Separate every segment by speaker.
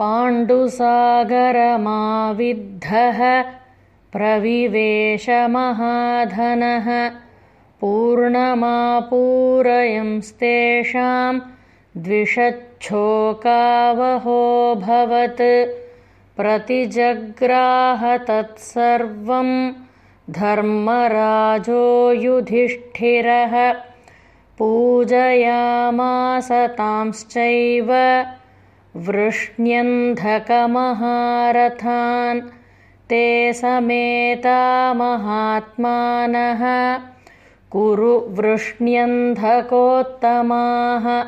Speaker 1: पाण्डुसागरमाविद्धः प्रविवेशमहाधनः पूर्णमापूरयंस्तेषां द्विषच्छोकावहोऽभवत् प्रतिजग्राह तत्सर्वं धर्मराजो युधिष्ठिरः पूजयामासतांश्चैव वृष्ण्यन्धकमहारथान् ते समेता महात्मानः। कुरु वृष्ण्यन्धकोत्तमाः।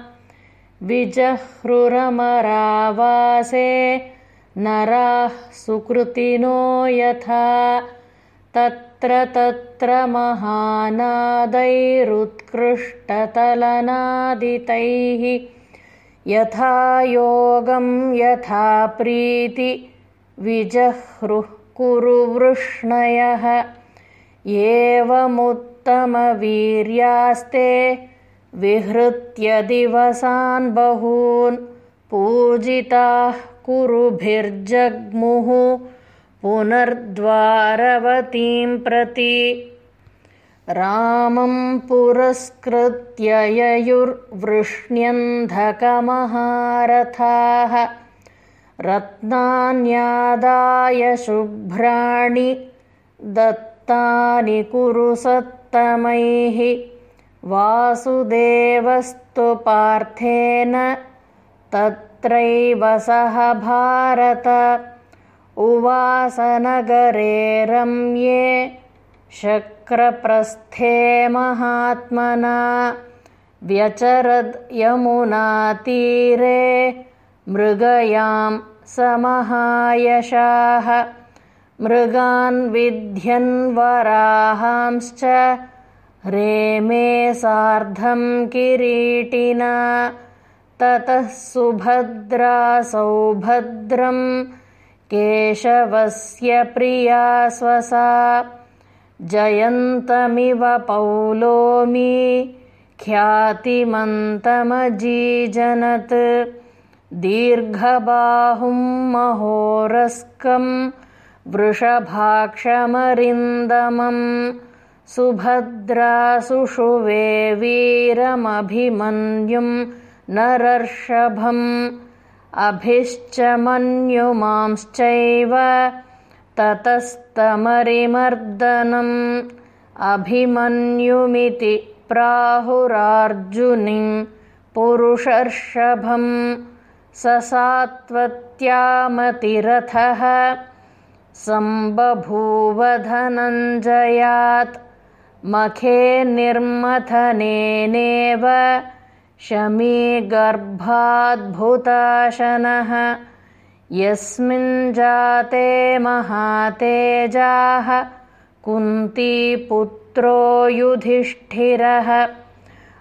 Speaker 1: विजह्रुरमरावासे नराः सुकृतिनो यथा। तत्र तत्र महानादैरुत्कृष्टतलनादितैः यथा योगं यथा प्रीति विजह्रुः कुरु वृष्णयः। एवमुत्तमवीर्यास्ते विहृत्य दिवसान् बहून् पूजिताः कुरुभिर्जग्मुः पुनर्द्वारवतीं प्रति रामं पुरस्कृत्य ययुर्वृष्ण्यन्धकमहारथाः। रत्नान्यादाय शुभ्राणि दत्तानि कुरु सत्तमैः वासुदेवस्तु पार्थेन तत्रैव सह भारत। उवासनगरे रम्ये शक्रप्रस्थे महात्मना व्यचरद्यमुनातीरे मृगयां समहायशाः। मृगान् विध्यन्वराहांश्च रेमे सार्धं किरीटिना ततः सुभद्रा सौभद्रं केशवस्य प्रिया स्वसा जयन्तमिव पौलोमी ख्यातिमन्तमजीजनत्। दीर्घबाहुं महोरस्कं वृषभाक्षमरिन्दमम् सुभद्रासुषुवे वीरमभिमन्युं नरर्षभम्। अभिश्च मन्युमांश्चैव ततस्तमरिमर्दनम् अभिमन्युमिति प्राहुरार्जुनीं पुरुषर्षभम् ससात्वत्यामतिरथः सम्बभूवधनञ्जयात् मखे निर्मथनेनेव शमीगर्भाद्भुताशनः यस्मिञ्जाते महातेजाः कुन्तीपुत्रो युधिष्ठिरः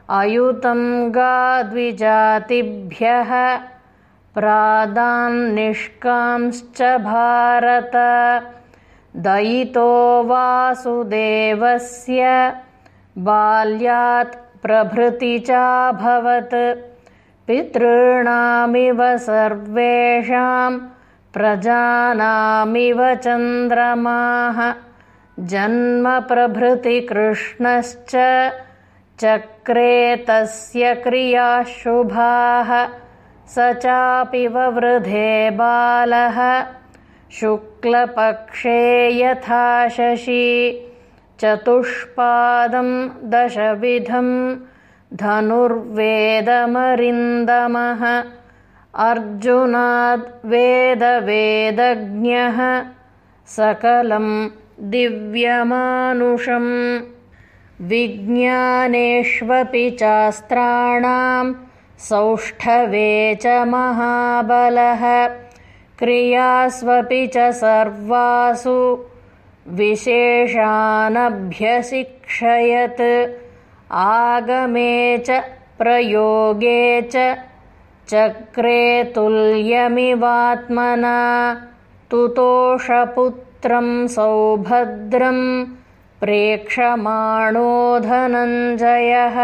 Speaker 1: अयुतं गाद्विजातिभ्यः प्रादान्निष्कांश्च भारत। दयितो वासुदेवस्य बाल्यात् प्रभृति चाभवत् पितॄणामिव सर्वेषां प्रजानामिव चन्द्रमाः। जन्मप्रभृतिकृष्णश्च चक्रे तस्य क्रियाः शुभाः स चापि ववृधे बालः। शुक्लपक्षे यथा शशी। चतुष्पादं दशविधं धनुर्वेदमरिन्दमः अर्जुनाद्वेदवेदज्ञः सकलं दिव्यमानुषम्। विज्ञानेष्वपि चास्त्राणां सौष्ठवे च महाबलः क्रियास्वपि च सर्वासु विशेषानभ्यशिक्षयत् आगमे च प्रयोगे च चक्रे तुल्यमिवात्मना तुतोषपुत्रं सौभद्रं प्रेक्षमाणो धनञ्जयः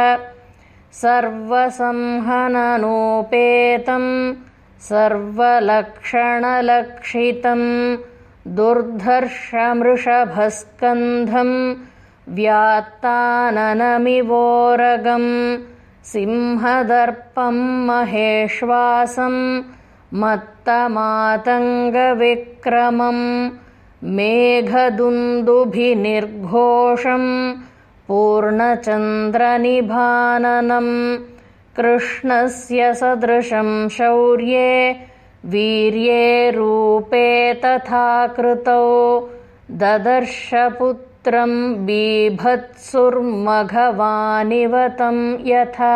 Speaker 1: सर्वसंहननोपेतं सर्वलक्षणलक्षितं दुर्धर्षमृषभस्कन्धं व्यात्ताननमिवोरगम् सिंहदर्पं महेश्वासं मत्तमातङ्गविक्रमम् मेघदुन्दुभिनिर्घोषम् पूर्णचन्द्रनिभाननम् कृष्णस्य सदृशं शौर्ये वीर्ये रूपे तथा कृतौ ददर्शपुत्रम् बीभत्सुर्मघवानिव यथा